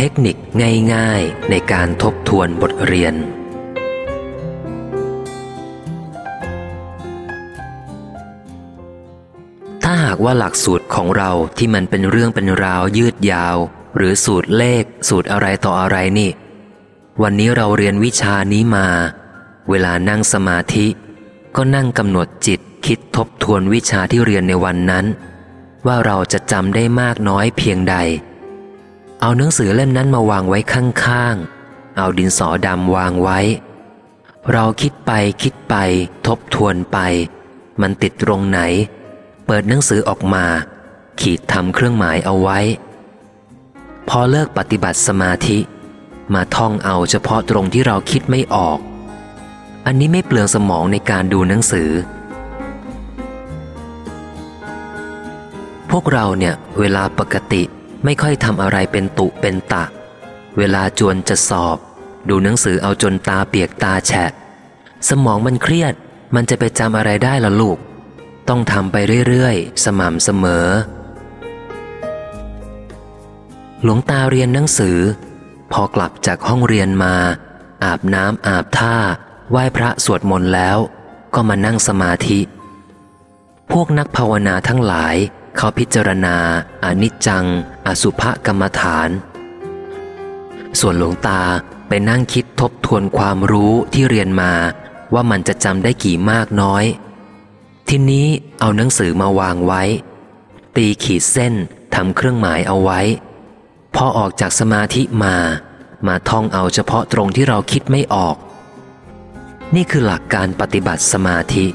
เทคนิคง่ายๆ ในการทบทวนบทเรียน ถ้าหากว่าหลักสูตรของเราที่มันเป็นเรื่องเป็นราวยืดยาว หรือสูตรเลข สูตรอะไรต่ออะไรนี่ วันนี้เราเรียนวิชานี้มา เวลานั่งสมาธิ ก็นั่งกำหนดจิตคิดทบทวนวิชาที่เรียนในวันนั้น ว่าเราจะจำได้มากน้อยเพียงใด เอาหนังสือเล่มนั้นมาวางไว้ข้างๆ เอาดินสอดำวางไว้ เราคิดไปคิดไป ทบทวนไป มันติดตรงไหน เปิดหนังสือออกมา ขีดทำเครื่องหมายเอาไว้ พอเลิกปฏิบัติสมาธิ มาท่องเอาเฉพาะตรงที่เราคิดไม่ออก อันนี้ไม่เปลืองสมองในการดูหนังสือพวกเราเนี่ยเวลาปกติ ไม่ค่อยทำอะไรเป็นตุเป็นตะ เวลาจวนจะสอบ ดูหนังสือเอาจนตาเปียกตาแฉะ สมองมันเครียด มันจะไปจำอะไรได้ล่ะลูก ต้องทำไปเรื่อยๆ สม่ำเสมอ หลวงตาเรียนหนังสือ พอกลับจากห้องเรียนมา อาบน้ำอาบท่า ไหว้พระสวดมนต์แล้ว ก็มานั่งสมาธิ พวกนักภาวนาทั้งหลาย เขาพิจารณาอนิจจัง อสุภกรรมฐาน ส่วนหลวงตาไปนั่งคิดทบทวนความรู้ที่เรียนมาว่ามันจะจำได้กี่มากน้อย ทีนี้เอาหนังสือมาวางไว้ ตีขีดเส้นทำเครื่องหมายเอาไว้ พอออกจากสมาธิมา มาท่องเอาเฉพาะตรงที่เราคิดไม่ออก นี่คือหลักการปฏิบัติสมาธิ